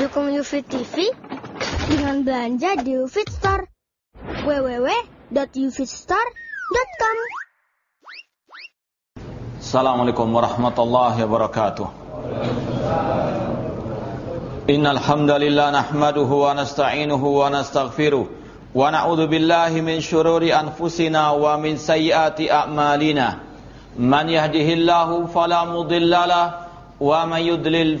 Dukung UFIT TV dengan belanja di UFIT Store. www.ufitstore.com Assalamualaikum warahmatullahi wabarakatuh. Innal hamdalillah nahmaduhu nasta'inuhu wa wa na'udzu billahi min shururi anfusina wa min sayyiati a'malina. Man yahdihillahu fala mudhillalah wa man yudlil.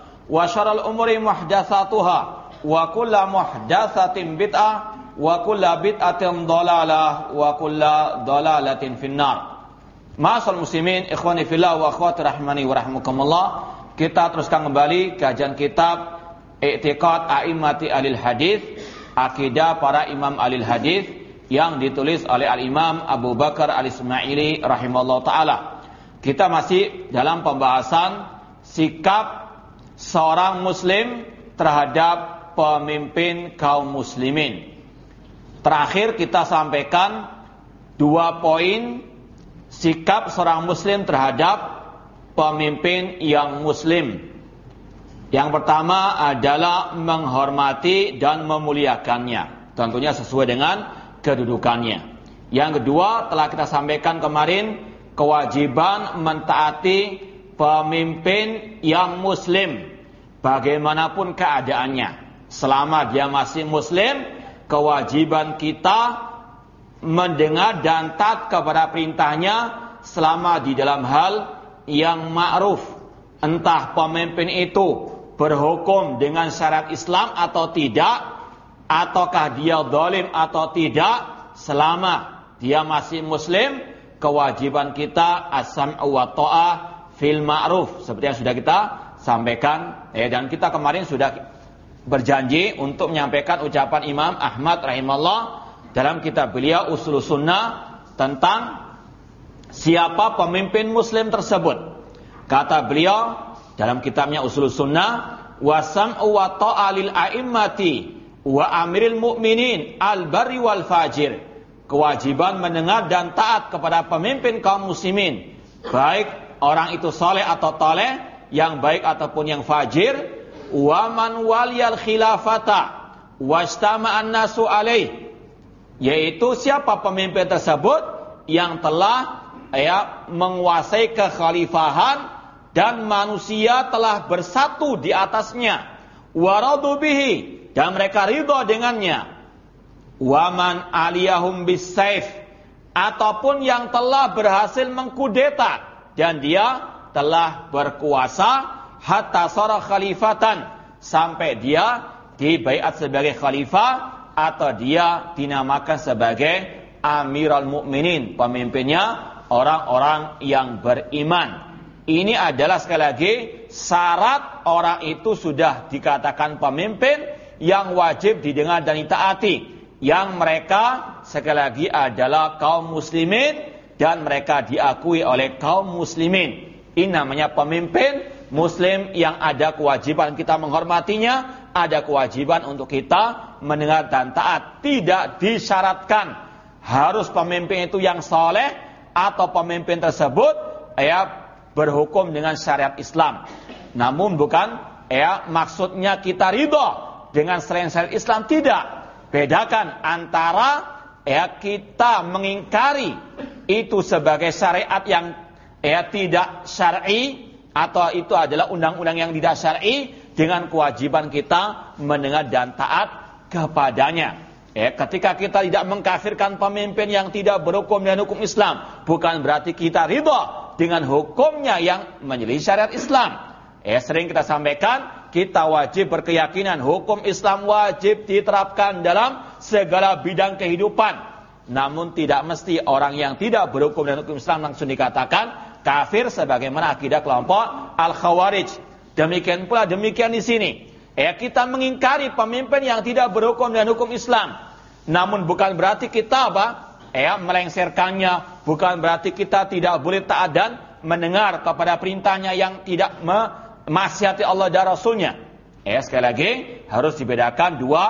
wa syaral umuri muhdatsatuha wa kullu muhdatsatin bid'ah wa kullu bid'atin dhalalah wa kullu dhalalatin finnar. Ma'asal muslimin, ikhwani fillah wa akhwati rahmani wa rahmukumullah. Kita teruskan kembali kajian kitab I'tiqad A'immati Alil Hadis, akidah para imam alil hadis yang ditulis oleh al-Imam Abu Bakar Al-Ismaili rahimallahu taala. Kita masih dalam pembahasan sikap seorang muslim terhadap pemimpin kaum muslimin. Terakhir kita sampaikan dua poin sikap seorang muslim terhadap pemimpin yang muslim. Yang pertama adalah menghormati dan memuliakannya. Tentunya sesuai dengan kedudukannya. Yang kedua telah kita sampaikan kemarin kewajiban mentaati pemimpin yang muslim bagaimanapun keadaannya. Selama dia masih muslim, kewajiban kita mendengar dan taat kepada perintahnya selama di dalam hal yang ma'ruf. Entah pemimpin itu berhukum dengan syarat Islam atau tidak, ataukah dia zalim atau tidak, selama dia masih muslim, kewajiban kita asam wa ta'ah fil ma'ruf. Seperti yang sudah kita sampaikan. Eh, dan kita kemarin sudah berjanji untuk menyampaikan ucapan Imam Ahmad rahimahullah dalam kitab beliau Usul Sunnah tentang siapa pemimpin muslim tersebut. Kata beliau dalam kitabnya Usul Sunnah wasam wa ta'alil a'immati wa amiril mu'minin al bari wal fajir. Kewajiban mendengar dan taat kepada pemimpin kaum muslimin. Baik orang itu soleh atau toleh, yang baik ataupun yang fajir, wa man waliyal khilafata wastama'an nasu alaih yaitu siapa pemimpin tersebut yang telah ya menguasai kekhalifahan dan manusia telah bersatu di atasnya. Waradu bihi dan mereka ridho dengannya. Waman aliyahum bisaif ataupun yang telah berhasil mengkudeta dan dia telah berkuasa hatta sara khalifatan sampai dia dibaiat sebagai khalifah atau dia dinamakan sebagai Amirul Mukminin, pemimpinnya orang-orang yang beriman. Ini adalah sekali lagi syarat orang itu sudah dikatakan pemimpin yang wajib didengar dan ditaati. Yang mereka sekali lagi adalah kaum muslimin dan mereka diakui oleh kaum muslimin. Ini namanya pemimpin Muslim yang ada kewajiban kita menghormatinya, ada kewajiban untuk kita mendengar dan taat. Tidak disyaratkan harus pemimpin itu yang soleh atau pemimpin tersebut ya berhukum dengan syariat Islam. Namun bukan ya maksudnya kita ridho dengan selain syariat Islam tidak. Bedakan antara ya kita mengingkari itu sebagai syariat yang ya tidak syar'i atau itu adalah undang-undang yang tidak syar'i dengan kewajiban kita mendengar dan taat kepadanya. Ya, ketika kita tidak mengkafirkan pemimpin yang tidak berhukum dengan hukum Islam, bukan berarti kita ridho dengan hukumnya yang menyelisih syariat Islam. Ya, sering kita sampaikan, kita wajib berkeyakinan hukum Islam wajib diterapkan dalam segala bidang kehidupan. Namun tidak mesti orang yang tidak berhukum dengan hukum Islam langsung dikatakan kafir sebagaimana akidah kelompok Al-Khawarij. Demikian pula demikian di sini. Ya, kita mengingkari pemimpin yang tidak berhukum dengan hukum Islam. Namun bukan berarti kita apa? Ya, melengsarkannya, bukan berarti kita tidak boleh taat dan mendengar kepada perintahnya yang tidak memaksiati Allah dan Rasulnya. Ya, sekali lagi harus dibedakan dua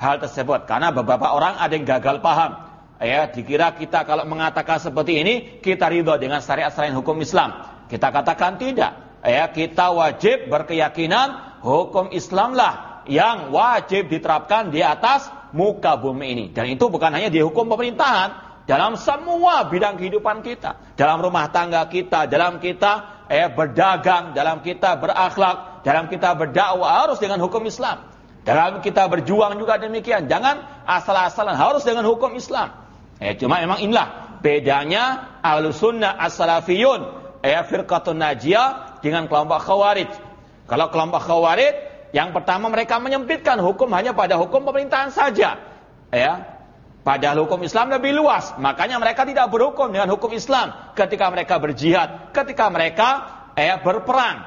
hal tersebut karena beberapa orang ada yang gagal paham. Ya, dikira kita kalau mengatakan seperti ini kita ridho dengan syariat selain hukum Islam. Kita katakan tidak. Ya, kita wajib berkeyakinan hukum Islamlah yang wajib diterapkan di atas muka bumi ini. Dan itu bukan hanya di hukum pemerintahan, dalam semua bidang kehidupan kita, dalam rumah tangga kita, dalam kita eh, berdagang, dalam kita berakhlak, dalam kita berdakwah harus dengan hukum Islam. Dalam kita berjuang juga demikian. Jangan asal-asalan harus dengan hukum Islam. Eh, cuma memang inilah bedanya ahlu sunnah as-salafiyun, eh, firqatun najiyah dengan kelompok khawarij. Kalau kelompok khawarij, yang pertama mereka menyempitkan hukum hanya pada hukum pemerintahan saja. Ya. Padahal hukum Islam lebih luas. Makanya mereka tidak berhukum dengan hukum Islam ketika mereka berjihad, ketika mereka ya, berperang.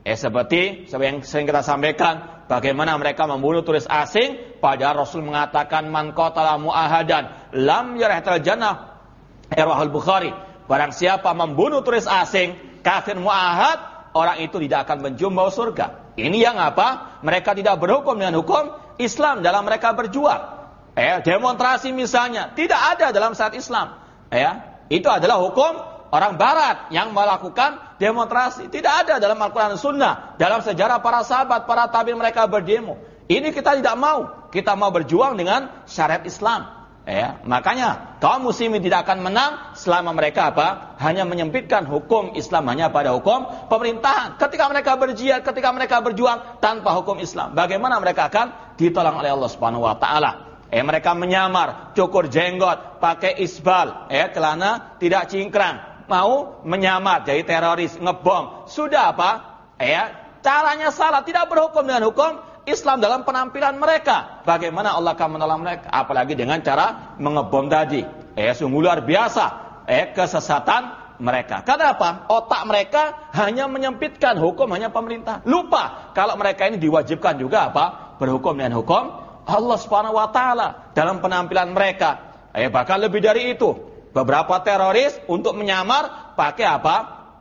Eh seperti yang sering kita sampaikan, bagaimana mereka membunuh turis asing, padahal Rasul mengatakan man qatala muahadan lam yarahtal jannah. Erwahul Bukhari. Barang siapa membunuh turis asing, kafir muahad, orang itu tidak akan mencium bau surga. Ini yang apa? Mereka tidak berhukum dengan hukum Islam dalam mereka berjuang. Eh, demonstrasi misalnya tidak ada dalam saat Islam. Ya, itu adalah hukum orang Barat yang melakukan demonstrasi. Tidak ada dalam Al-Quran Sunnah. Dalam sejarah para sahabat, para tabi mereka berdemo. Ini kita tidak mau. Kita mau berjuang dengan syariat Islam. Ya, makanya kaum muslimin tidak akan menang selama mereka apa? Hanya menyempitkan hukum Islam hanya pada hukum pemerintahan. Ketika mereka berjihad, ketika mereka berjuang tanpa hukum Islam, bagaimana mereka akan ditolong oleh Allah Subhanahu wa taala? Eh mereka menyamar, cukur jenggot, pakai isbal, eh celana tidak cingkrang, mau menyamar jadi teroris, ngebom. Sudah apa? Eh caranya salah, tidak berhukum dengan hukum Islam dalam penampilan mereka. Bagaimana Allah akan menolong mereka? Apalagi dengan cara mengebom tadi. Eh, sungguh luar biasa. Eh, kesesatan mereka. Karena apa? Otak mereka hanya menyempitkan hukum hanya pemerintah. Lupa kalau mereka ini diwajibkan juga apa? Berhukum dengan hukum Allah Subhanahu wa taala dalam penampilan mereka. Eh bahkan lebih dari itu. Beberapa teroris untuk menyamar pakai apa?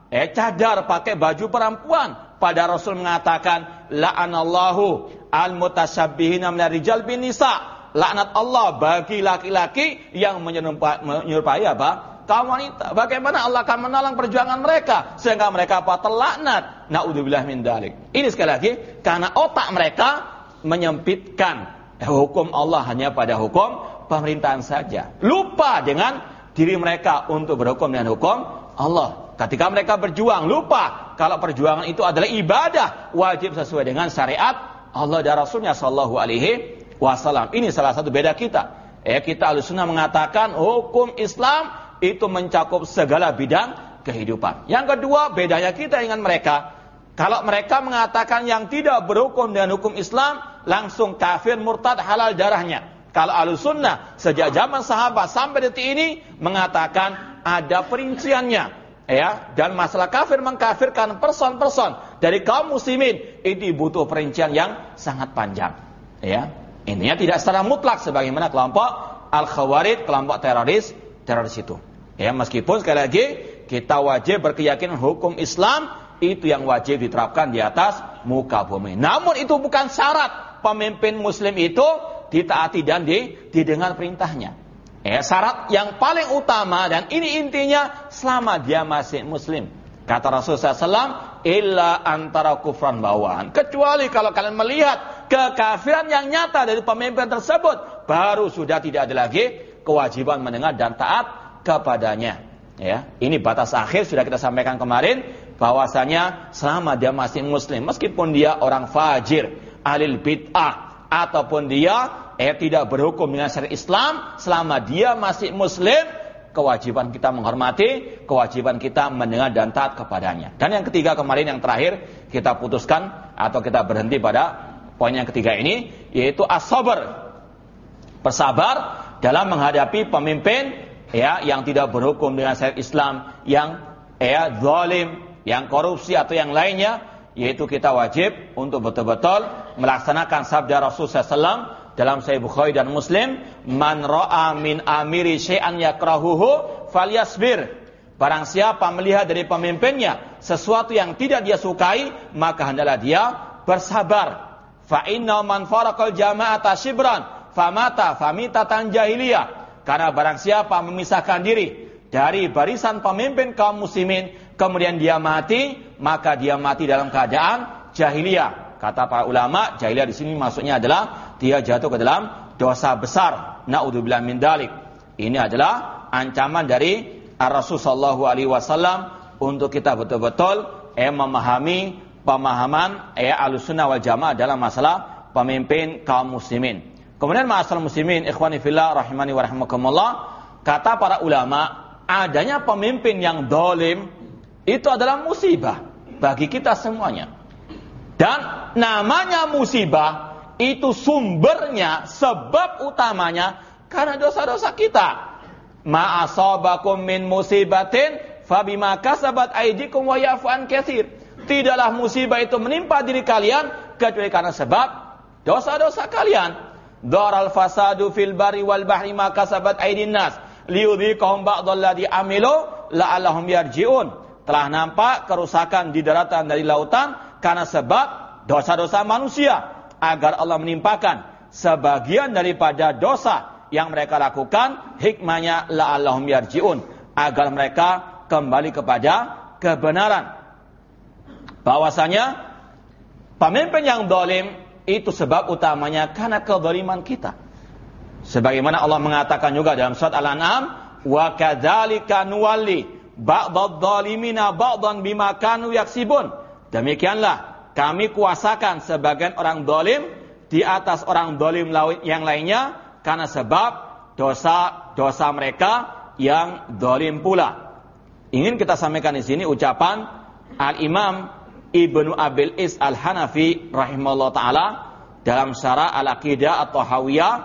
Eh cadar, pakai baju perempuan. Pada Rasul mengatakan la'anallahu al-mutasabbihina minar rijal bin nisa. Laknat Allah bagi laki-laki yang menyerupai apa? kaum wanita. Bagaimana Allah akan menolong perjuangan mereka sehingga mereka apa? terlaknat. Naudzubillah min dalik. Ini sekali lagi karena otak mereka menyempitkan hukum Allah hanya pada hukum pemerintahan saja. Lupa dengan diri mereka untuk berhukum dengan hukum Allah. Ketika mereka berjuang, lupa kalau perjuangan itu adalah ibadah wajib sesuai dengan syariat Allah dan Rasulnya Shallallahu Alaihi Wasallam. Ini salah satu beda kita. Ya, kita alusuna mengatakan hukum Islam itu mencakup segala bidang kehidupan. Yang kedua, bedanya kita dengan mereka. Kalau mereka mengatakan yang tidak berhukum dengan hukum Islam, langsung kafir murtad halal darahnya. Kalau alusunnah sejak zaman sahabat sampai detik ini mengatakan ada perinciannya. Ya dan masalah kafir mengkafirkan person-person dari kaum muslimin ini butuh perincian yang sangat panjang. Ya intinya tidak secara mutlak sebagaimana kelompok al khawarid kelompok teroris teroris itu. Ya meskipun sekali lagi kita wajib berkeyakinan hukum Islam itu yang wajib diterapkan di atas muka bumi. Namun itu bukan syarat pemimpin muslim itu ditaati dan didengar perintahnya Ya, syarat yang paling utama dan ini intinya selama dia masih muslim. Kata Rasulullah SAW, illa antara kufran bawaan. Kecuali kalau kalian melihat kekafiran yang nyata dari pemimpin tersebut, baru sudah tidak ada lagi kewajiban mendengar dan taat kepadanya. Ya, ini batas akhir sudah kita sampaikan kemarin. bahwasanya selama dia masih muslim meskipun dia orang fajir, ahli bid'ah ataupun dia eh tidak berhukum dengan syariat Islam selama dia masih muslim kewajiban kita menghormati, kewajiban kita mendengar dan taat kepadanya. Dan yang ketiga kemarin yang terakhir kita putuskan atau kita berhenti pada poin yang ketiga ini yaitu as-sabr. Bersabar dalam menghadapi pemimpin ya yang tidak berhukum dengan syariat Islam, yang ya zalim, yang korupsi atau yang lainnya, yaitu kita wajib untuk betul-betul melaksanakan sabda Rasulullah SAW dalam Sahih Bukhari dan Muslim, "Man ra'a min amiri syai'an yakrahuhu falyasbir." Barang siapa melihat dari pemimpinnya sesuatu yang tidak dia sukai, maka hendaklah dia bersabar. Fa inna man faraqal jama'ata shibran famata famitatan jahiliyah. Karena barang siapa memisahkan diri dari barisan pemimpin kaum muslimin, kemudian dia mati, maka dia mati dalam keadaan jahiliyah. Kata para ulama, jahiliyah di sini maksudnya adalah dia jatuh ke dalam dosa besar. Naudzubillah min dalik. Ini adalah ancaman dari Rasul sallallahu alaihi wasallam untuk kita betul-betul eh memahami pemahaman eh Ahlussunnah wal Jamaah dalam masalah pemimpin kaum muslimin. Kemudian masalah muslimin ikhwani fillah rahimani wa rahimakumullah, kata para ulama, adanya pemimpin yang dolim itu adalah musibah bagi kita semuanya. Dan namanya musibah itu sumbernya, sebab utamanya karena dosa-dosa kita. Ma'asabakum min musibatin fabima kasabat aidikum wa yafan katsir. Tidaklah musibah itu menimpa diri kalian kecuali karena sebab dosa-dosa kalian. Daral fasadu fil bari wal bahri ma kasabat aydin nas liyudhiqahum ba'dalladhi amilu la'allahum yarji'un. Telah nampak kerusakan di daratan dari lautan karena sebab dosa-dosa manusia agar Allah menimpakan sebagian daripada dosa yang mereka lakukan hikmahnya la'allahum yarji'un agar mereka kembali kepada kebenaran. Bahwasanya pemimpin yang dolim itu sebab utamanya karena kezaliman kita. Sebagaimana Allah mengatakan juga dalam surat Al-An'am, "Wa kadzalika nuwalli ba'dadh-dhalimina ba'dhan bima kanu yaksibun." Demikianlah kami kuasakan sebagian orang dolim di atas orang dolim yang lainnya karena sebab dosa-dosa mereka yang dolim pula. Ingin kita sampaikan di sini ucapan Al-Imam Ibnu Abil Is Al-Hanafi rahimahullah taala dalam syarah Al-Aqidah atau Hawiyah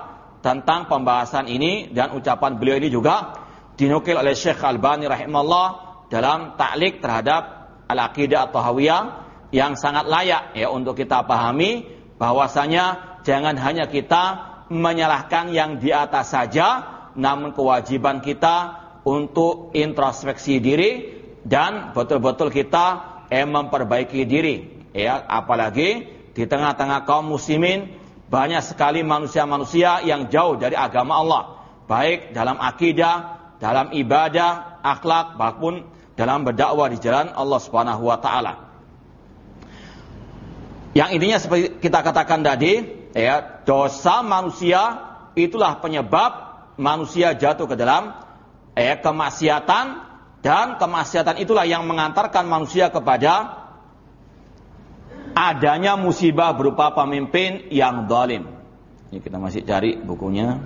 tentang pembahasan ini dan ucapan beliau ini juga dinukil oleh Syekh Al-Bani rahimahullah dalam taklik terhadap Al-Aqidah atau Hawiyah yang sangat layak ya untuk kita pahami bahwasanya jangan hanya kita menyalahkan yang di atas saja namun kewajiban kita untuk introspeksi diri dan betul-betul kita eh memperbaiki diri. Ya apalagi di tengah-tengah kaum muslimin banyak sekali manusia-manusia yang jauh dari agama Allah. Baik dalam akidah dalam ibadah akhlak maupun dalam berdakwah di jalan Allah Subhanahu wa taala yang intinya seperti kita katakan tadi ya dosa manusia itulah penyebab manusia jatuh ke dalam eh, kemaksiatan dan kemaksiatan itulah yang mengantarkan manusia kepada adanya musibah berupa pemimpin yang zalim. Ini kita masih cari bukunya.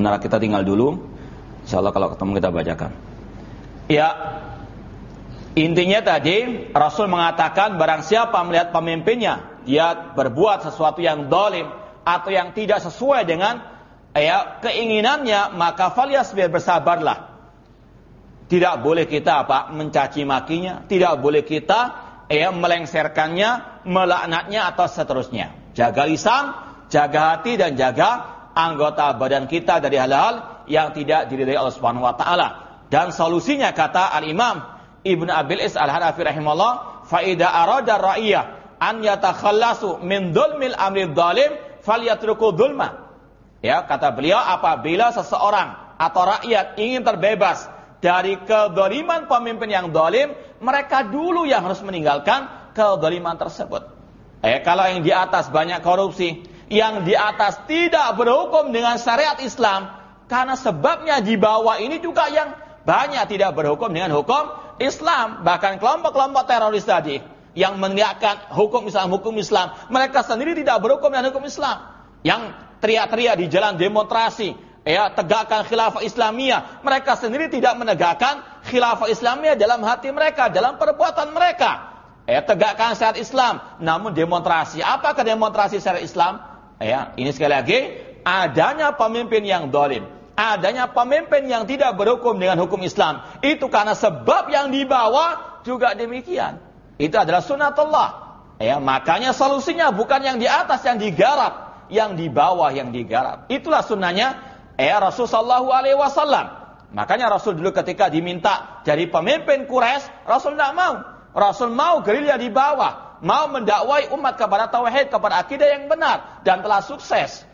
Sebenarnya kita tinggal dulu. Insya Allah kalau ketemu kita bacakan. Ya, intinya tadi Rasul mengatakan barang siapa melihat pemimpinnya dia berbuat sesuatu yang dolim atau yang tidak sesuai dengan ya keinginannya maka biar bersabarlah. Tidak boleh kita apa mencaci makinya, tidak boleh kita ya melengserkannya, melaknatnya atau seterusnya. Jaga lisan, jaga hati dan jaga anggota badan kita dari hal-hal yang tidak diridhai Allah Subhanahu wa taala. Dan solusinya kata Al-Imam Ibnu Abil Is Al-Hanafi rahimahullah, fa arada ra'iyah an yatakhallasu min dzulmil amri dhalim falyatruku dzulma. Ya, kata beliau apabila seseorang atau rakyat ingin terbebas dari kedoliman pemimpin yang dolim, mereka dulu yang harus meninggalkan kedoliman tersebut. Eh, kalau yang di atas banyak korupsi, yang di atas tidak berhukum dengan syariat Islam, karena sebabnya di bawah ini juga yang banyak tidak berhukum dengan hukum Islam. Bahkan kelompok-kelompok teroris tadi, yang meneriakkan hukum Islam, hukum Islam, mereka sendiri tidak berhukum dengan hukum Islam. Yang teriak-teriak di jalan demonstrasi, ya tegakkan khilafah Islamiyah. Mereka sendiri tidak menegakkan khilafah Islamiyah dalam hati mereka, dalam perbuatan mereka. Ya, tegakkan syariat Islam, namun demonstrasi. Apakah demonstrasi syariat Islam? Ya, ini sekali lagi adanya pemimpin yang dolim, adanya pemimpin yang tidak berhukum dengan hukum Islam. Itu karena sebab yang dibawa juga demikian. Itu adalah sunatullah. Ya, makanya solusinya bukan yang di atas yang digarap, yang di bawah yang digarap. Itulah sunnahnya ya Rasul sallallahu. Makanya Rasul dulu ketika diminta jadi pemimpin Quraisy, Rasul tidak mau. Rasul mau gerilya di bawah, mau mendakwai umat kepada tauhid, kepada akidah yang benar dan telah sukses.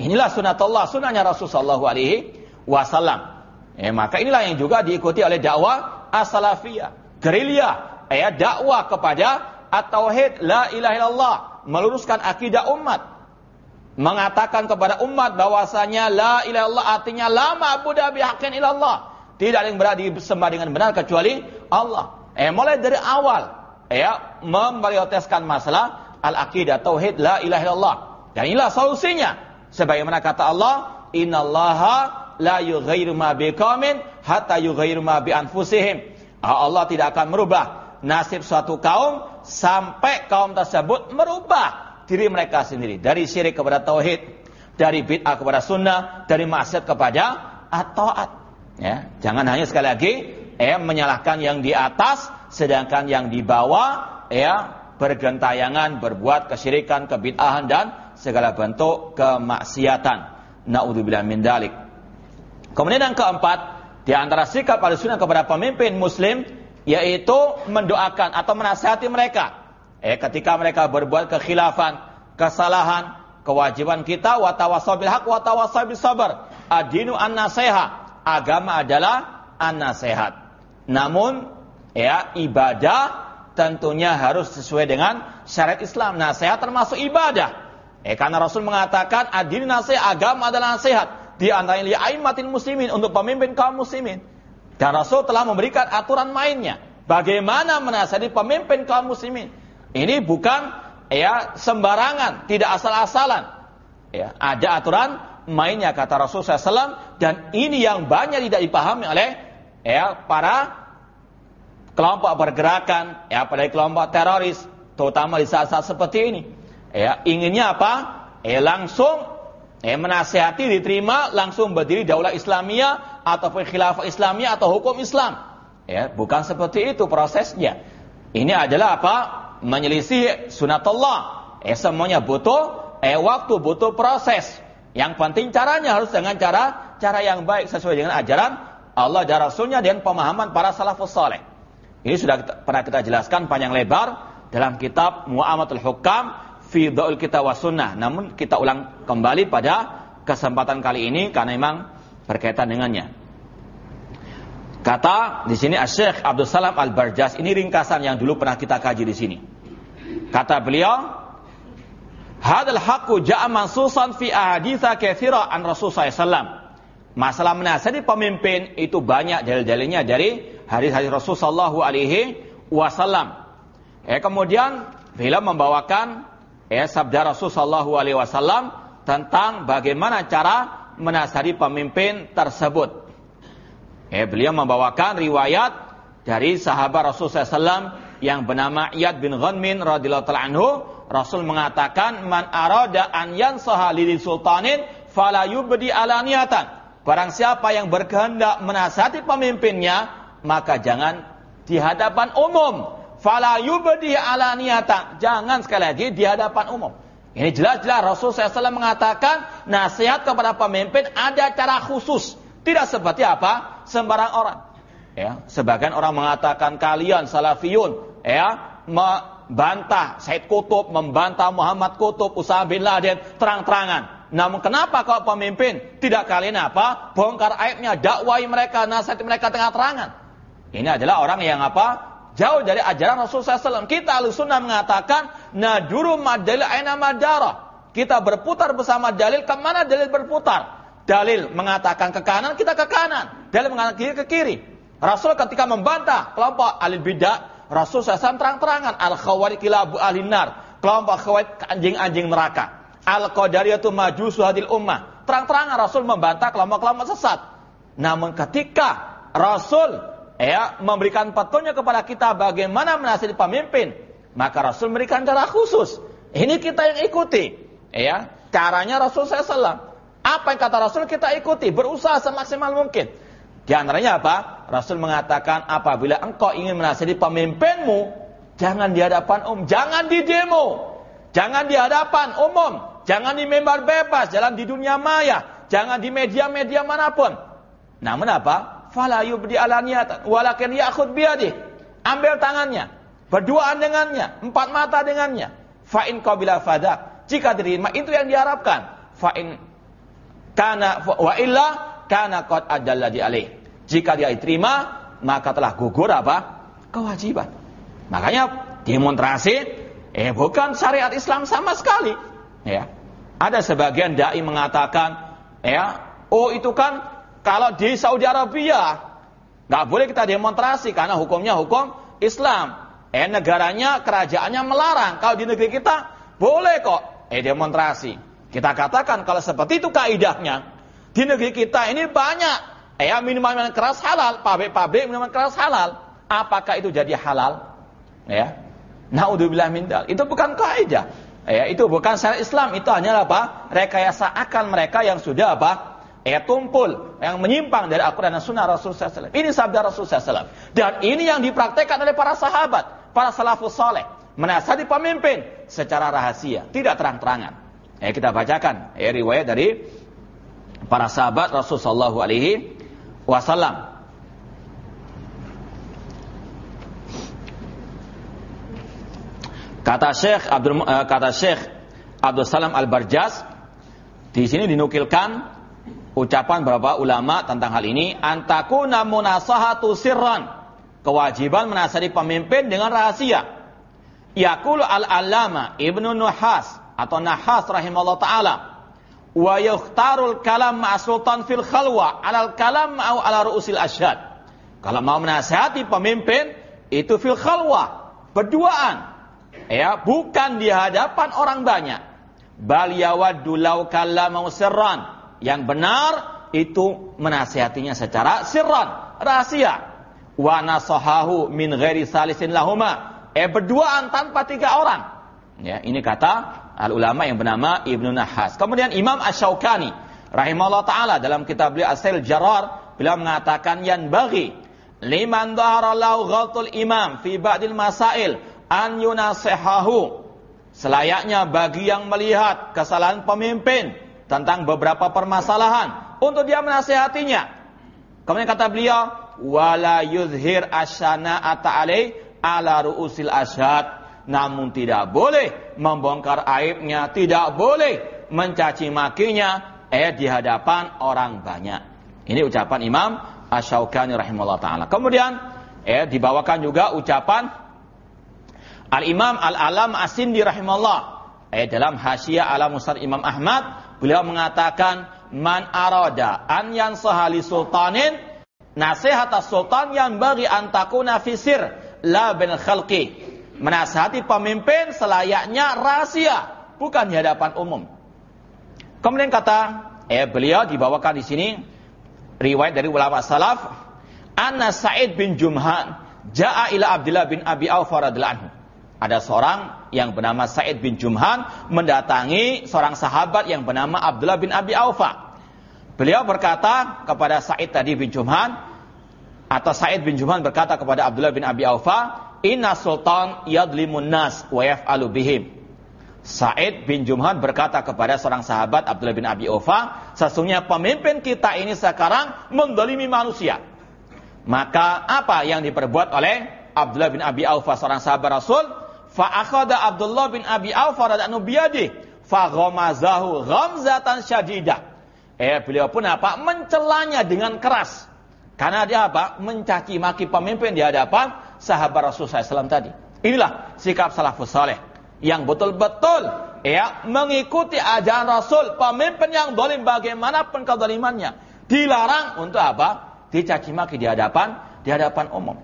Inilah sunatullah, sunnahnya Rasul sallallahu alaihi wasallam. Ya, maka inilah yang juga diikuti oleh dakwah as-salafiyah, gerilya, ya dakwah kepada at-tauhid la ilaha illallah, meluruskan akidah umat, mengatakan kepada umat bahwasanya la ilaha illallah artinya la ma'budu bihaqqin illallah. Tidak ada yang berada disembah dengan benar kecuali Allah. Eh mulai dari awal ya memprioritaskan masalah al-aqidah tauhid la ilaha illallah. Dan inilah solusinya. Sebagaimana kata Allah, "Innallaha la yughayyiru ma biqaumin hatta yughayyiru ma bi anfusihim." Ah, Allah tidak akan merubah nasib suatu kaum sampai kaum tersebut merubah diri mereka sendiri. Dari syirik kepada tauhid, dari bid'ah kepada sunnah, dari maksiat kepada at-ta'at. Ya, jangan hanya sekali lagi ya menyalahkan yang di atas sedangkan yang di bawah ya bergentayangan berbuat kesyirikan, kebid'ahan dan segala bentuk kemaksiatan. Nauzubillah min dalik. Kemudian yang keempat, di antara sikap sunnah kepada pemimpin muslim yaitu mendoakan atau menasihati mereka Eh ketika mereka berbuat kekhilafan, kesalahan, kewajiban kita wa tawassabil haq wa tawassabil sabar. Adinu an-nasiha. Agama adalah an-nasihat. Namun ya ibadah tentunya harus sesuai dengan syariat Islam. Nasihat termasuk ibadah. Eh karena Rasul mengatakan adinu nasihat, agama adalah nasihat. Di antaranya li aimatin muslimin untuk pemimpin kaum muslimin. Dan Rasul telah memberikan aturan mainnya. Bagaimana menasihati pemimpin kaum muslimin. Ini bukan ya sembarangan, tidak asal-asalan. Ya, ada aturan mainnya kata Rasulullah SAW dan ini yang banyak tidak dipahami oleh ya para kelompok bergerakan, ya pada kelompok teroris, terutama di saat-saat seperti ini. Ya, inginnya apa? Ya langsung ya, menasihati diterima langsung berdiri daulah Islamiyah ataupun khilafah Islamiyah atau hukum Islam. Ya, bukan seperti itu prosesnya. Ini adalah apa? menyelisih sunatullah. Eh semuanya butuh eh waktu, butuh proses. Yang penting caranya harus dengan cara cara yang baik sesuai dengan ajaran Allah dan Rasulnya dan pemahaman para salafus saleh. Ini sudah kita, pernah kita jelaskan panjang lebar dalam kitab Mu'amatul Hukam fi Dhaul Kitab wa Sunnah. Namun kita ulang kembali pada kesempatan kali ini karena memang berkaitan dengannya. Kata di sini Syekh Abdul Salam Al Barjas ini ringkasan yang dulu pernah kita kaji di sini. Kata beliau, "Hadal haqqu ja'a mansusan fi ahaditsa katsira an Rasul sallallahu Masalah menasihati pemimpin itu banyak dalil-dalilnya dari hadis-hadis Rasul sallallahu alaihi wasallam. Eh kemudian beliau membawakan eh sabda Rasul sallallahu alaihi wasallam tentang bagaimana cara menasihati pemimpin tersebut. Eh, beliau membawakan riwayat dari sahabat Rasul SAW yang bernama Iyad bin Ghanmin radhiyallahu anhu. Rasul mengatakan, "Man arada an yansaha lil sultanin fala yubdi alaniyatan." Barang siapa yang berkehendak menasihati pemimpinnya, maka jangan di hadapan umum. Fala yubdi alaniyatan. Jangan sekali lagi di hadapan umum. Ini jelas-jelas Rasul SAW mengatakan nasihat kepada pemimpin ada cara khusus. Tidak seperti apa? Sembarang orang. Ya, sebagian orang mengatakan kalian salafiyun, ya, membantah Said Kutub, membantah Muhammad Kutub, Usama bin Laden terang-terangan. Namun kenapa kalau pemimpin tidak kalian apa? Bongkar aibnya, dakwai mereka, nasihati mereka tengah terangan. Ini adalah orang yang apa? Jauh dari ajaran Rasulullah SAW. Kita sunnah mengatakan, naduru madalil aina madara. Kita berputar bersama dalil, ke mana dalil berputar? Dalil mengatakan ke kanan, kita ke kanan. Dalil mengatakan kiri ke kiri. Rasul ketika membantah kelompok alil bidah, Rasul SAW terang-terangan al-khawari kilabu alinar. Kelompok khawari anjing-anjing neraka. Al-qadariyatu majusu hadil ummah. Terang-terangan Rasul membantah kelompok-kelompok sesat. Namun ketika Rasul ya memberikan petunjuk kepada kita bagaimana menasihati pemimpin, maka Rasul memberikan cara khusus. Ini kita yang ikuti. Ya, caranya Rasul SAW. Apa yang kata Rasul kita ikuti, berusaha semaksimal mungkin. Di antaranya apa? Rasul mengatakan apabila engkau ingin menasihati pemimpinmu, jangan di hadapan umum, jangan di demo, jangan di hadapan umum, jangan di member bebas, jalan di dunia maya, jangan di media-media mana pun. Namun apa? Fala yubdi alaniyatan, walakin ya'khud biyadi. Ambil tangannya, berduaan dengannya, empat mata dengannya. Fa'in qabila fadak. Jika diterima itu yang diharapkan. Fa'in karena wa illa karena qad adalladhi alaih. Jika dia diterima, maka telah gugur apa? Kewajiban. Makanya demonstrasi eh bukan syariat Islam sama sekali. Ya. Ada sebagian dai mengatakan, ya, oh itu kan kalau di Saudi Arabia nggak boleh kita demonstrasi karena hukumnya hukum Islam. Eh negaranya, kerajaannya melarang. Kalau di negeri kita boleh kok eh demonstrasi. Kita katakan kalau seperti itu kaidahnya, di negeri kita ini banyak ya minuman keras halal, pabrik-pabrik minuman keras halal. Apakah itu jadi halal? Ya. Naudzubillah min Itu bukan kaidah. Ya, itu bukan syariat Islam, itu hanyalah apa? Rekayasa akal mereka yang sudah apa? Ya tumpul, yang menyimpang dari Al-Quran dan Sunnah Rasulullah SAW. Ini sabda Rasulullah SAW. Dan ini yang dipraktekkan oleh para sahabat, para salafus soleh. Menasihati pemimpin secara rahasia, tidak terang-terangan. Ya, kita bacakan ya, riwayat dari para sahabat Rasulullah Shallallahu Alaihi Wasallam. Kata Syekh Abdul uh, kata Syekh Abdul Salam Al Barjas di sini dinukilkan ucapan beberapa ulama tentang hal ini antakuna munasahatu sirran. Kewajiban menasihati pemimpin dengan rahasia. Yaqulu al alama ibnu nuhas atau Nahas rahimahullah taala wa yukhtarul kalam ma sultan fil khalwa alal kalam au ala ru'usil asyad. Kalau mau menasihati pemimpin itu fil khalwa berduaan. Ya bukan di hadapan orang banyak. Bal yawaddu law kallamau sirran yang benar itu menasihatinya secara sirran rahasia. Wa nasahahu min ghairi salisin lahuma. Eh berduaan tanpa tiga orang. Ya ini kata al ulama yang bernama Ibnu Nahas. Kemudian Imam Ash-Shawkani rahimahullah taala dalam kitab beliau Asil Jarar beliau mengatakan yang bagi liman dhahara lahu ghaltul imam fi ba'dil masail an yunasihahu selayaknya bagi yang melihat kesalahan pemimpin tentang beberapa permasalahan untuk dia menasihatinya. Kemudian kata beliau wala yuzhir asyana ata ala ru'usil asyad namun tidak boleh membongkar aibnya, tidak boleh mencaci makinya eh di hadapan orang banyak. Ini ucapan Imam Asy-Syaukani rahimahullah taala. Kemudian eh dibawakan juga ucapan Al-Imam Al-Alam As-Sindi rahimahullah eh dalam Hasyiah ala Musnad Imam Ahmad beliau mengatakan man arada an yansaha li sultanin nasihat sultan yang bagi antakuna fisir la bin khalqi menasihati pemimpin selayaknya rahasia, bukan di hadapan umum. Kemudian kata eh beliau dibawakan di sini riwayat dari ulama salaf, Anna Sa'id bin Jumhan ja'a ila Abdullah bin Abi Auf radhiyallahu anhu. Ada seorang yang bernama Sa'id bin Jumhan mendatangi seorang sahabat yang bernama Abdullah bin Abi Aufa. Beliau berkata kepada Sa'id tadi bin Jumhan atau Sa'id bin Jumhan berkata kepada Abdullah bin Abi Aufa, Inna sultan yadlimun nas wa yaf'alu bihim. Said bin Jumhan berkata kepada seorang sahabat Abdullah bin Abi Ofa, sesungguhnya pemimpin kita ini sekarang mendolimi manusia. Maka apa yang diperbuat oleh Abdullah bin Abi Aufa seorang sahabat Rasul? Fa'akhada Abdullah bin Abi Aufa radhiyallahu biyadi faghamazahu ghamzatan syadidah. Eh beliau pun apa? Mencelanya dengan keras. Karena dia apa? Mencaci maki pemimpin di hadapan sahabat Rasulullah SAW tadi. Inilah sikap salafus saleh yang betul-betul ya mengikuti ajaran Rasul, pemimpin yang dolim bagaimanapun kedolimannya. Dilarang untuk apa? Dicaci maki di hadapan di hadapan umum.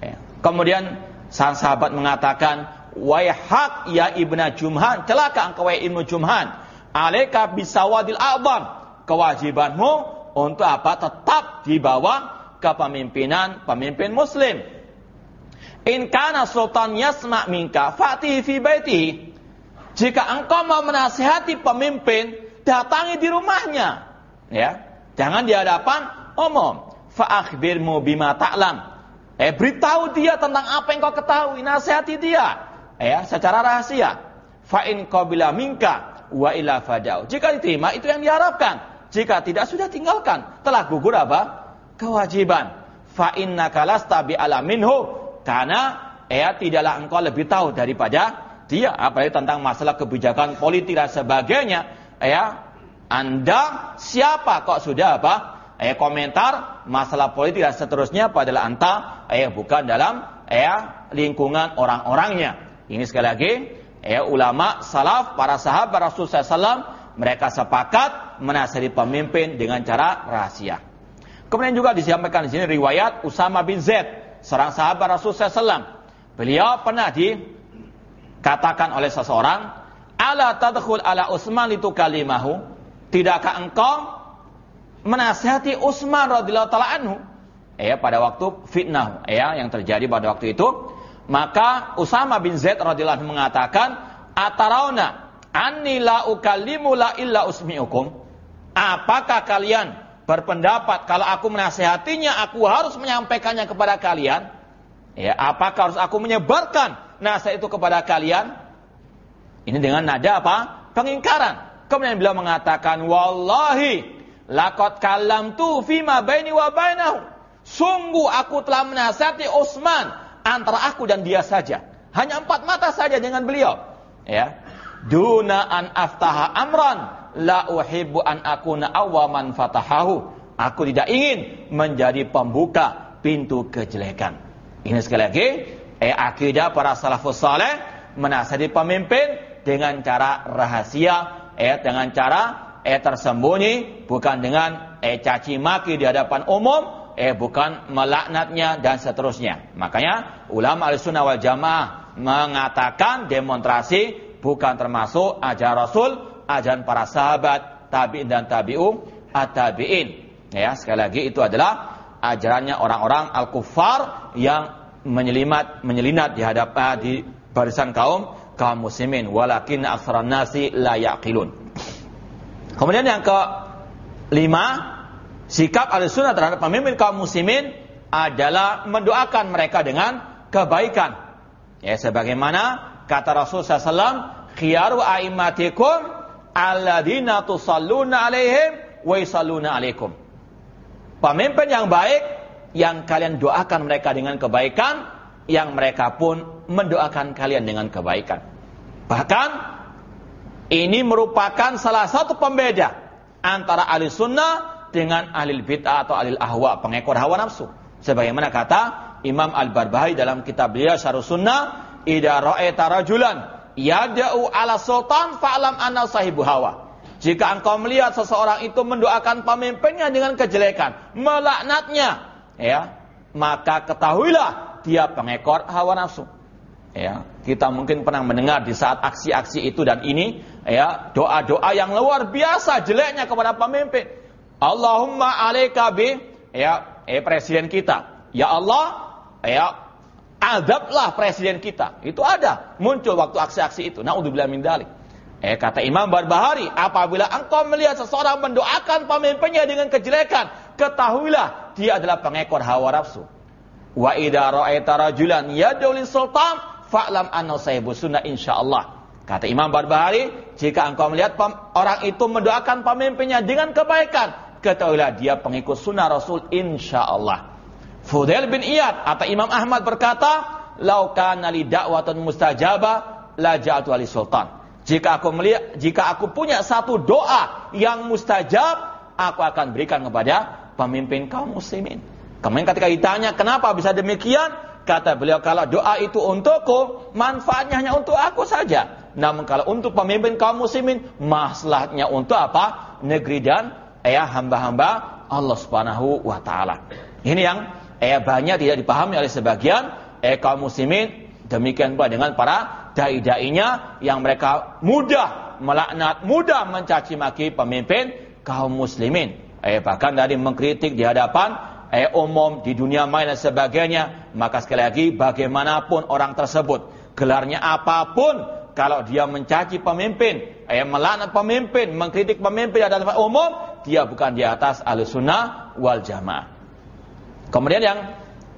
Ya. Kemudian sang sahabat mengatakan, "Wahai ya Ibnu Jumhan, celaka engkau wahai Ibnu Jumhan. Alaika bisawadil a'dham." kewajibanmu untuk apa? Tetap di bawah kepemimpinan pemimpin muslim. In kana sultan yasma minka fatihi fi baitihi. Jika engkau mau menasihati pemimpin, datangi di rumahnya. Ya. Jangan di hadapan umum. Fa akhbirmu bima ta'lam. Eh beritahu dia tentang apa yang kau ketahui, nasihati dia. Ya, secara rahasia. Fa in qabila minka wa ila fadau. Jika diterima itu yang diharapkan. Jika tidak sudah tinggalkan. Telah gugur apa? Kewajiban. Fa innaka lasta bi alaminhu karena ya tidaklah engkau lebih tahu daripada dia apalagi tentang masalah kebijakan politik dan sebagainya. Ya, Anda siapa kok sudah apa? Eh komentar masalah politik dan seterusnya padahal anta eh bukan dalam eh lingkungan orang-orangnya. Ini sekali lagi eh ulama salaf para sahabat Rasulullah SAW mereka sepakat menasihati pemimpin dengan cara rahasia. Kemudian juga disampaikan di sini riwayat Usama bin Zaid, seorang sahabat Rasulullah SAW. Beliau pernah dikatakan oleh seseorang, "Ala tadkhul ala Utsman itu kalimahu?" Tidakkah engkau menasihati Utsman radhiyallahu taala anhu? Ya, pada waktu fitnah ya yang terjadi pada waktu itu, maka Usama bin Zaid radhiyallahu anhu mengatakan, "Atarauna Anni la ukallimu la illa usmi'ukum. Apakah kalian berpendapat kalau aku menasehatinya aku harus menyampaikannya kepada kalian? Ya, apakah harus aku menyebarkan nasihat itu kepada kalian? Ini dengan nada apa? Pengingkaran. Kemudian beliau mengatakan, Wallahi, lakot kalam tu fima baini wa bainahu. Sungguh aku telah menasihati Utsman antara aku dan dia saja. Hanya empat mata saja dengan beliau. Ya, duna an aftaha amran la uhibbu an akuna awaman fatahahu aku tidak ingin menjadi pembuka pintu kejelekan ini sekali lagi eh akidah para salafus saleh menasihati pemimpin dengan cara rahasia eh dengan cara eh tersembunyi bukan dengan eh caci maki di hadapan umum eh bukan melaknatnya dan seterusnya makanya ulama al-sunnah wal jamaah mengatakan demonstrasi bukan termasuk ajaran Rasul, ajaran para sahabat, tabi'in dan tabi'u, at-tabi'in. Ya, sekali lagi itu adalah ajarannya orang-orang al-kuffar yang menyelimat menyelinat di hadapan di barisan kaum kaum muslimin walakin aksara nasi la yaqilun. Kemudian yang ke lima, sikap al-sunnah terhadap pemimpin kaum muslimin adalah mendoakan mereka dengan kebaikan. Ya, sebagaimana Kata Rasul SAW, khiyaru a'immatikum alladina tusalluna alaihim wa yusalluna alaikum. Pemimpin yang baik, yang kalian doakan mereka dengan kebaikan, yang mereka pun mendoakan kalian dengan kebaikan. Bahkan, ini merupakan salah satu pembeda antara ahli sunnah dengan ahli bid'ah atau ahli ahwa, pengekor hawa nafsu. Sebagaimana kata Imam Al-Barbahari dalam kitab beliau Syarh Sunnah, Ida ra'aita rajulan yada'u ala sultan fa'lam anna sahibu hawa. Jika engkau melihat seseorang itu mendoakan pemimpinnya dengan kejelekan, melaknatnya, ya, maka ketahuilah dia pengekor hawa nafsu. Ya, kita mungkin pernah mendengar di saat aksi-aksi itu dan ini, ya, doa-doa yang luar biasa jeleknya kepada pemimpin. Allahumma alaika bi, ya, eh presiden kita. Ya Allah, ya Adablah presiden kita. Itu ada. Muncul waktu aksi-aksi itu. Na'udzubillah min dalik. Eh kata Imam Barbahari, apabila engkau melihat seseorang mendoakan pemimpinnya dengan kejelekan, ketahuilah dia adalah pengekor hawa nafsu. Wa idza ra'aita rajulan yad'u sultan fa'lam anna sahibu sunnah insyaallah. Kata Imam Barbahari, jika engkau melihat orang itu mendoakan pemimpinnya dengan kebaikan, ketahuilah dia pengikut sunnah Rasul insyaallah. Fudail bin Iyad atau Imam Ahmad berkata, "Lau kana li da'watun mustajaba la ja'atu ali sultan." Jika aku melihat, jika aku punya satu doa yang mustajab, aku akan berikan kepada pemimpin kaum muslimin. Kemudian ketika ditanya kenapa bisa demikian, kata beliau kalau doa itu untukku, manfaatnya hanya untuk aku saja. Namun kalau untuk pemimpin kaum muslimin, masalahnya untuk apa? Negeri dan ya hamba-hamba Allah Subhanahu wa taala. Ini yang eh banyak tidak dipahami oleh sebagian eh kaum muslimin demikian pula dengan para dai-dainya yang mereka mudah melaknat, mudah mencaci maki pemimpin kaum muslimin. Eh bahkan dari mengkritik di hadapan eh umum di dunia main dan sebagainya, maka sekali lagi bagaimanapun orang tersebut, gelarnya apa pun, kalau dia mencaci pemimpin, eh melaknat pemimpin, mengkritik pemimpin hadapan umum, dia bukan di atas al-sunnah wal jamaah. Kemudian yang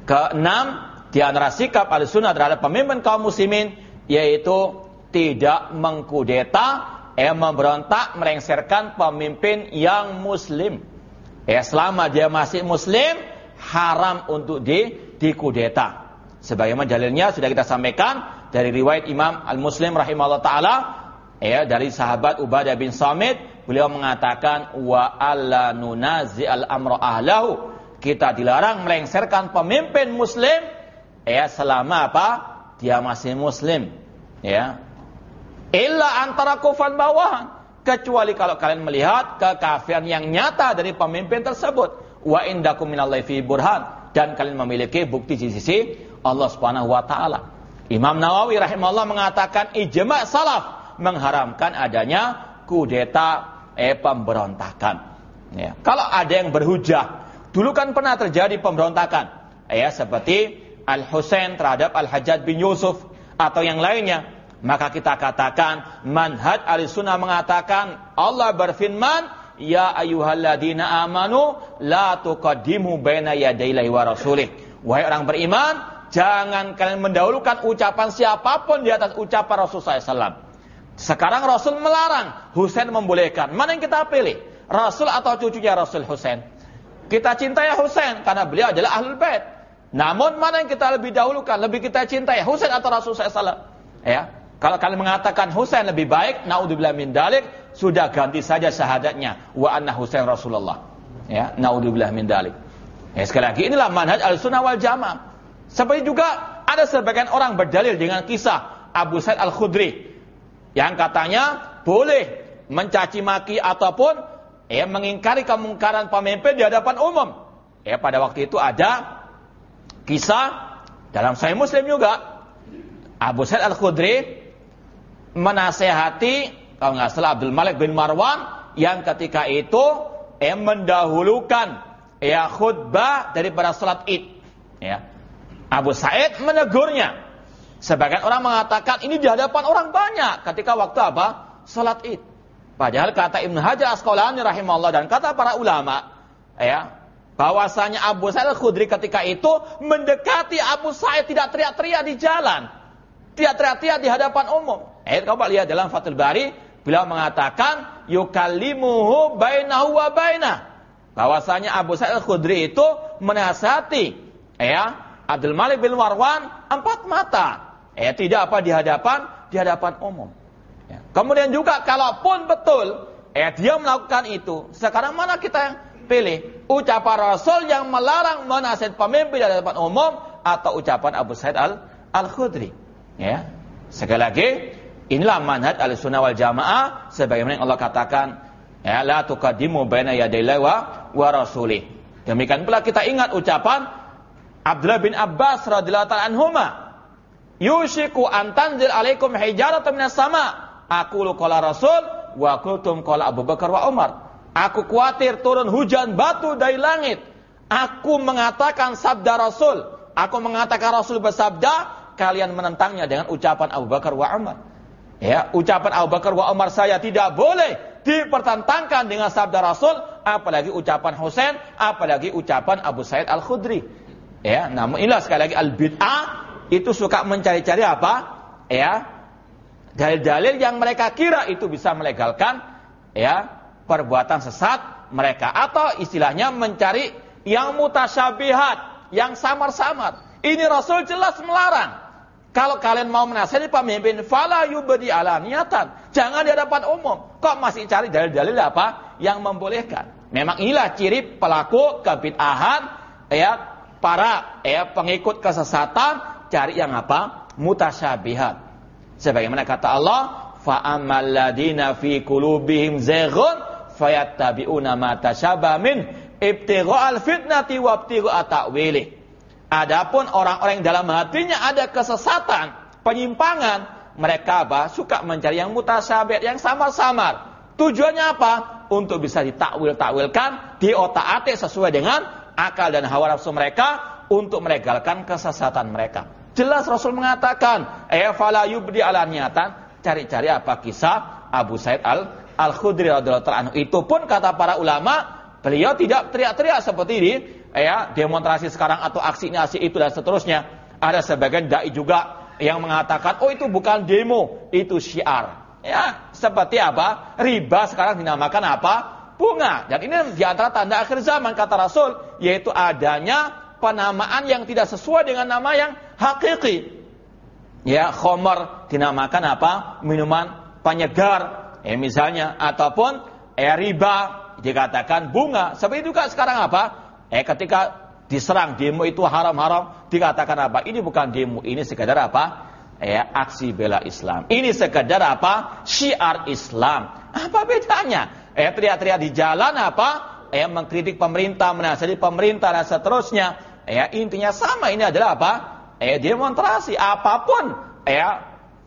keenam di antara sikap al-sunnah terhadap pemimpin kaum muslimin yaitu tidak mengkudeta, eh memberontak, melengsarkan pemimpin yang muslim. Eh selama dia masih muslim, haram untuk di dikudeta. Sebagaimana dalilnya sudah kita sampaikan dari riwayat Imam Al-Muslim rahimahullah taala ya dari sahabat Ubadah bin Samit beliau mengatakan wa alla nunazi al amra ahlahu kita dilarang melengsarkan pemimpin muslim ya selama apa? Dia masih muslim. Ya. Illa antara kufan bawahan. Kecuali kalau kalian melihat kekafiran yang nyata dari pemimpin tersebut. Wa indakum minallahi fi burhan. Dan kalian memiliki bukti di sisi Allah subhanahu wa ta'ala. Imam Nawawi rahimahullah mengatakan ijma' salaf mengharamkan adanya kudeta eh pemberontakan. Ya. Kalau ada yang berhujah Dulu kan pernah terjadi pemberontakan, ya seperti Al Husain terhadap Al Hajjaj bin Yusuf atau yang lainnya. Maka kita katakan manhaj al sunnah mengatakan Allah berfirman Ya ayuhalladina amanu la tuqaddimu baina yadayillahi wa rasulih. Wahai orang beriman, jangan kalian mendahulukan ucapan siapa pun di atas ucapan Rasul SAW. Sekarang Rasul melarang, Husain membolehkan. Mana yang kita pilih? Rasul atau cucunya Rasul Husain? Kita cintai Husain karena beliau adalah ahlul bait. Namun mana yang kita lebih dahulukan? Lebih kita cintai Husain atau Rasul SAW? Ya. Kalau kalian mengatakan Husain lebih baik, naudzubillah min dalik, sudah ganti saja syahadatnya wa anna Husain Rasulullah. Ya, naudzubillah min dalik. Ya, sekali lagi inilah manhaj al-sunnah wal jamaah. Seperti juga ada sebagian orang berdalil dengan kisah Abu Sa'id Al-Khudri yang katanya boleh mencaci maki ataupun ya mengingkari kemungkaran pemimpin di hadapan umum. Ya pada waktu itu ada kisah dalam Sahih Muslim juga Abu Sa'id Al-Khudri menasehati kalau nggak salah Abdul Malik bin Marwan yang ketika itu ya mendahulukan ya khutbah daripada salat Id. Ya. Abu Sa'id menegurnya. Sebagian orang mengatakan ini di hadapan orang banyak ketika waktu apa? Salat Id. Padahal kata Ibn Hajar Asqalani rahimahullah dan kata para ulama, ya, bahwasanya Abu Sa'id Al-Khudri ketika itu mendekati Abu Sa'id tidak teriak-teriak di jalan. Tidak teriak-teriak di hadapan umum. Eh, kau lihat dalam Fathul Bari, beliau mengatakan yukallimuhu bainahu wa bainah. Bahwasanya Abu Sa'id Al-Khudri itu menasihati ya Abdul Malik bin Marwan empat mata. Eh, tidak apa di hadapan di hadapan umum. Ya. Kemudian juga kalaupun betul eh dia melakukan itu, sekarang mana kita yang pilih? Ucapan Rasul yang melarang menasihat pemimpin di hadapan umum atau ucapan Abu Said al al Khudri? Ya. Sekali lagi, inilah manhaj al sunnah wal jamaah sebagaimana yang Allah katakan, ya la tuqaddimu baina yadayillahi wa, wa rasulih. Demikian pula kita ingat ucapan Abdullah bin Abbas radhiyallahu anhuma, yushiku an tanzil alaikum hijaratan minas sama' Aku lu kala Rasul, wa kultum kala Abu Bakar wa Umar. Aku khawatir turun hujan batu dari langit. Aku mengatakan sabda Rasul. Aku mengatakan Rasul bersabda, kalian menentangnya dengan ucapan Abu Bakar wa Umar. Ya, ucapan Abu Bakar wa Umar saya tidak boleh dipertentangkan dengan sabda Rasul, apalagi ucapan Husain, apalagi ucapan Abu Said Al-Khudri. Ya, namun inilah sekali lagi al-bid'ah itu suka mencari-cari apa? Ya, dalil-dalil yang mereka kira itu bisa melegalkan ya perbuatan sesat mereka atau istilahnya mencari yang mutasyabihat, yang samar-samar. Ini Rasul jelas melarang. Kalau kalian mau menasihati pemimpin, fala yubdi ala niatan. Jangan di hadapan umum. Kok masih cari dalil-dalil apa yang membolehkan? Memang inilah ciri pelaku kebid'ahan ya para ya pengikut kesesatan cari yang apa? mutasyabihat. Sebagaimana kata Allah, fa ammal ladina fi qulubihim zaghun fayattabi'una ma tashabaha min ibtigha'al fitnati wa. Adapun orang-orang yang dalam hatinya ada kesesatan, penyimpangan, mereka apa? Suka mencari yang mutasyabih, yang samar-samar. Tujuannya apa? Untuk bisa ditakwil-takwilkan, di otak-atik sesuai dengan akal dan hawa nafsu mereka untuk meregalkan kesesatan mereka. Jelas Rasul mengatakan, "Eh fala yubdi ala niatan." Cari-cari apa kisah Abu Said Al Al-Khudri radhiyallahu anhu. Itu pun kata para ulama, beliau tidak teriak-teriak seperti ini, ya demonstrasi sekarang atau aksi ini aksi itu dan seterusnya. Ada sebagian dai juga yang mengatakan oh itu bukan demo itu syiar. Ya seperti apa? Riba sekarang dinamakan apa? Bunga. Dan ini di antara tanda akhir zaman kata Rasul yaitu adanya penamaan yang tidak sesuai dengan nama yang hakiki ya khomer dinamakan apa minuman penyegar ya misalnya ataupun ya riba dikatakan bunga seperti itu kan sekarang apa Eh ketika diserang demo itu haram-haram dikatakan apa? Ini bukan demo, ini sekedar apa? Eh aksi bela Islam. Ini sekedar apa? Syiar Islam. Apa bedanya? Eh teriak-teriak di jalan apa? Eh mengkritik pemerintah, menasihati pemerintah dan seterusnya. Eh intinya sama ini adalah apa? Eh demonstrasi apa pun eh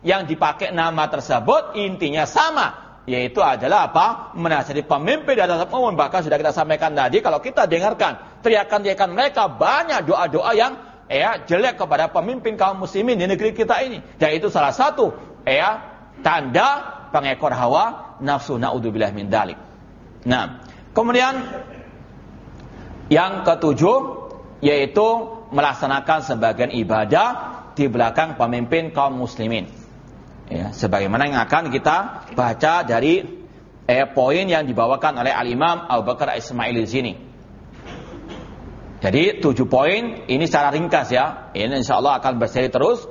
yang dipakai nama tersebut intinya sama yaitu adalah apa? Menasihati pemimpin dan atas umum. Bahkan sudah kita sampaikan tadi, kalau kita dengarkan teriakan-teriakan mereka, banyak doa-doa yang ya jelek kepada pemimpin kaum muslimin di negeri kita ini. Dan itu salah satu ya tanda pengekor hawa nafsu naudzubillah min dalik. Nah, kemudian yang ketujuh yaitu melaksanakan sebagian ibadah di belakang pemimpin kaum muslimin. Ya, sebagaimana yang akan kita baca dari eh, poin yang dibawakan oleh Al-Imam Abu Bakar Ismail di sini. Jadi tujuh poin ini secara ringkas ya. Ini insya Allah akan berseri terus.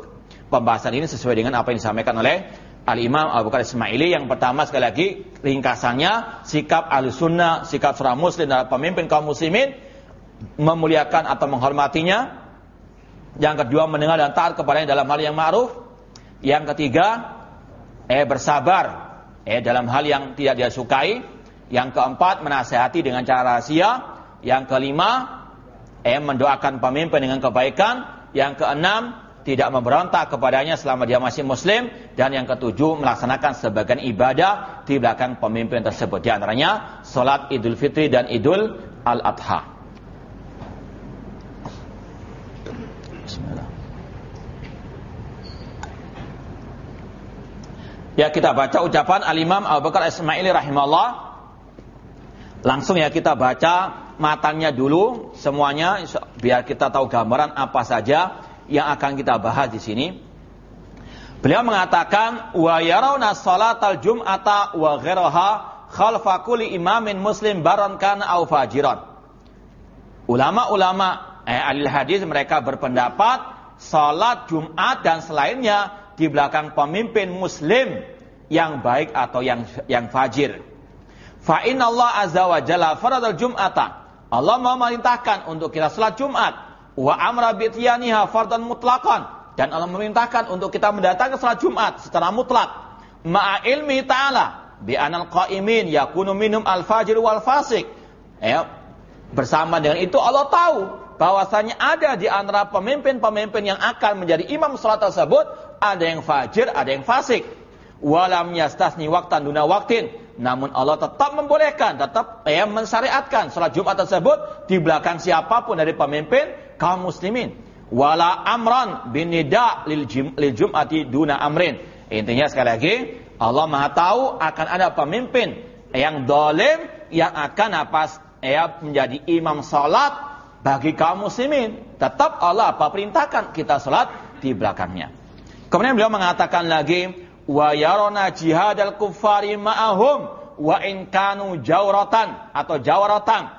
Pembahasan ini sesuai dengan apa yang disampaikan oleh Al-Imam Abu Bakar Ismaili. Yang pertama sekali lagi ringkasannya sikap ahli sunnah, sikap seorang muslim dan pemimpin kaum muslimin memuliakan atau menghormatinya. Yang kedua mendengar dan taat kepadanya dalam hal yang ma'ruf. Yang ketiga, eh bersabar eh dalam hal yang tidak dia sukai. Yang keempat, menasehati dengan cara rahasia. Yang kelima, eh mendoakan pemimpin dengan kebaikan. Yang keenam, tidak memberontak kepadanya selama dia masih muslim dan yang ketujuh melaksanakan sebagian ibadah di belakang pemimpin tersebut di antaranya salat Idul Fitri dan Idul Al-Adha. Ya kita baca ucapan Al-Imam Abu Bakar Ismaili rahimahullah. Langsung ya kita baca matanya dulu semuanya biar kita tahu gambaran apa saja yang akan kita bahas di sini. Beliau mengatakan wa yarawna salatal jum'ata wa ghiraha khalfa kulli imamin muslim baron kana au fajiran. Ulama-ulama eh, ahli hadis mereka berpendapat salat Jumat dan selainnya di belakang pemimpin muslim yang baik atau yang yang fajir. Fa Allah azza wa jalla faradal jum'ata. Allah memerintahkan untuk kita salat Jumat. Wa amra bitiyaniha fardan mutlaqan. Dan Allah memerintahkan untuk kita mendatangkan salat Jumat secara mutlak. Ma'a ilmi ta'ala. Bi anal qa'imin yakunu minum al-fajir wal fasik. Ya. Bersama dengan itu Allah tahu bahwasanya ada di antara pemimpin-pemimpin yang akan menjadi imam salat tersebut ada yang fajir, ada yang fasik. Walam yastasni waktan duna waktin. Namun Allah tetap membolehkan, tetap ya, mensyariatkan salat Jumat tersebut di belakang siapa pun dari pemimpin kaum muslimin. Wala amran bin nida lil, lil Jum'ati duna amrin. Intinya sekali lagi, Allah Maha tahu akan ada pemimpin yang dolim yang akan apa ya menjadi imam salat bagi kaum muslimin. Tetap Allah apa perintahkan kita salat di belakangnya. Kemudian beliau mengatakan lagi, wa yarona jihadal kuffari ma'ahum wa in kanu jawratan atau jawratan.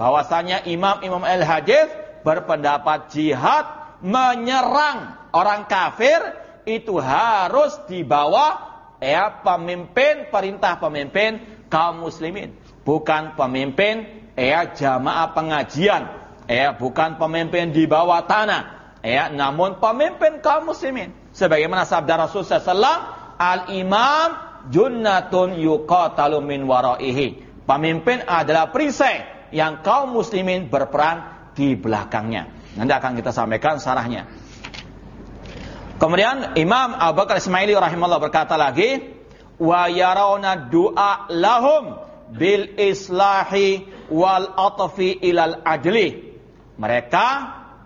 Bahwasanya imam-imam al-hadis berpendapat jihad menyerang orang kafir itu harus dibawa ya pemimpin perintah pemimpin kaum muslimin, bukan pemimpin ya jamaah pengajian, ya bukan pemimpin di bawah tanah, ya namun pemimpin kaum muslimin. Sebagaimana sabda Rasulullah SAW, al-imam junnatun yuqatalu min waraihi. Pemimpin adalah perisai yang kaum muslimin berperan di belakangnya. Nanti akan kita sampaikan sarahnya. Kemudian Imam Abu Bakar Ismaili rahimahullah berkata lagi, wa yarawna du'a lahum bil islahi wal atfi ilal adli. Mereka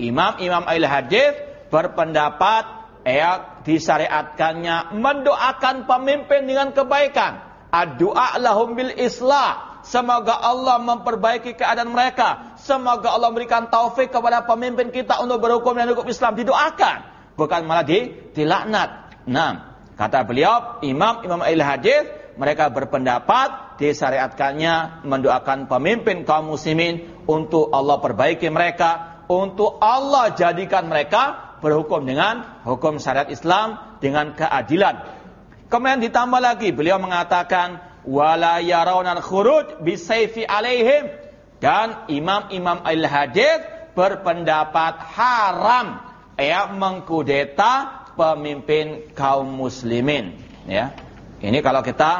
imam-imam ahli hadis berpendapat ya disyariatkannya mendoakan pemimpin dengan kebaikan. Ad-du'a lahum bil islah. Semoga Allah memperbaiki keadaan mereka. Semoga Allah memberikan taufik kepada pemimpin kita untuk berhukum dan hukum Islam. Didoakan bukan malah di, dilaknat. Nah, kata beliau, imam-imam ahli hadis mereka berpendapat disyariatkannya mendoakan pemimpin kaum muslimin untuk Allah perbaiki mereka, untuk Allah jadikan mereka berhukum dengan hukum syariat Islam dengan keadilan. Kemudian ditambah lagi beliau mengatakan wala yarawna khuruj bisayfi alaihim dan imam-imam al-hadis berpendapat haram ya mengkudeta pemimpin kaum muslimin ya. Ini kalau kita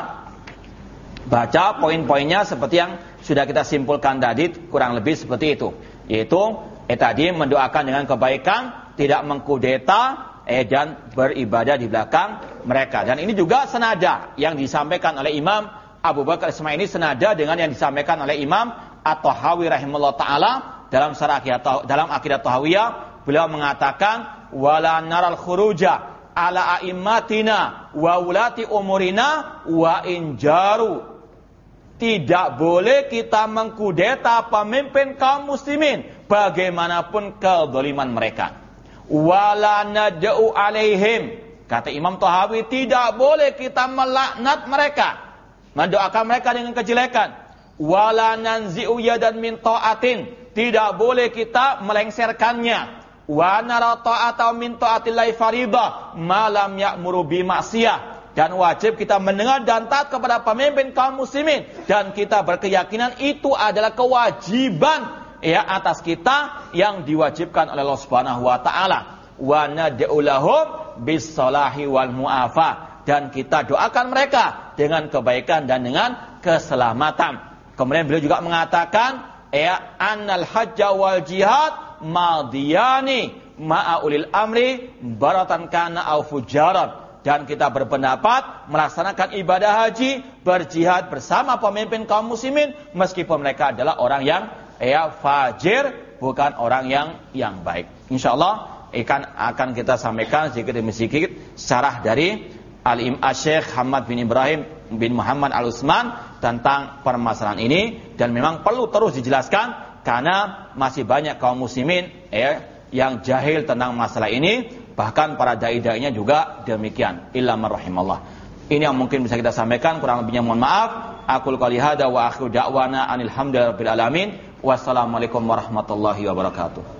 baca poin-poinnya seperti yang sudah kita simpulkan tadi kurang lebih seperti itu. Yaitu eh tadi mendoakan dengan kebaikan, tidak mengkudeta eh dan beribadah di belakang mereka. Dan ini juga senada yang disampaikan oleh Imam Abu Bakar Ismail ini senada dengan yang disampaikan oleh Imam At-Tahawi rahimahullah taala dalam syarah dalam akidah Tahawiyah Beliau mengatakan wala naral khuruja ala aimmatina wa ulati umurina wa injaru. Tidak boleh kita mengkudeta pemimpin kaum muslimin bagaimanapun kezaliman mereka. Wala nad'u alaihim. Kata Imam Tahawi tidak boleh kita melaknat mereka. Mendoakan mereka dengan kejelekan. Wala nanzi'u yadan min ta'atin. Tidak boleh kita melengsarkannya wa nara ta'ata min ta'atillahi faridah malam ya'muru bi dan wajib kita mendengar dan taat kepada pemimpin kaum muslimin. Dan kita berkeyakinan itu adalah kewajiban ya atas kita yang diwajibkan oleh Allah Subhanahu wa taala. Wa nad'u lahum bis salahi wal mu'afa. Dan kita doakan mereka dengan kebaikan dan dengan keselamatan. Kemudian beliau juga mengatakan ya annal hajja wal jihad madiyani ma'a ulil amri baratan kana au fujaran dan kita berpendapat melaksanakan ibadah haji berjihad bersama pemimpin kaum muslimin meskipun mereka adalah orang yang ya fajir bukan orang yang yang baik. Insyaallah ikan akan kita sampaikan sedikit demi sedikit syarah dari Al-Im Syekh Hamad bin Ibrahim bin Muhammad Al-Utsman tentang permasalahan ini. Dan memang perlu terus dijelaskan karena masih banyak kaum muslimin ya yang jahil tentang masalah ini. Bahkan para dai-dainya juga demikian. Illa rahimallah. Ini yang mungkin bisa kita sampaikan. Kurang lebihnya mohon maaf. Aku qouli hada wa akhiru da'wana anil hamdulillahil alamin. Wassalamualaikum warahmatullahi wabarakatuh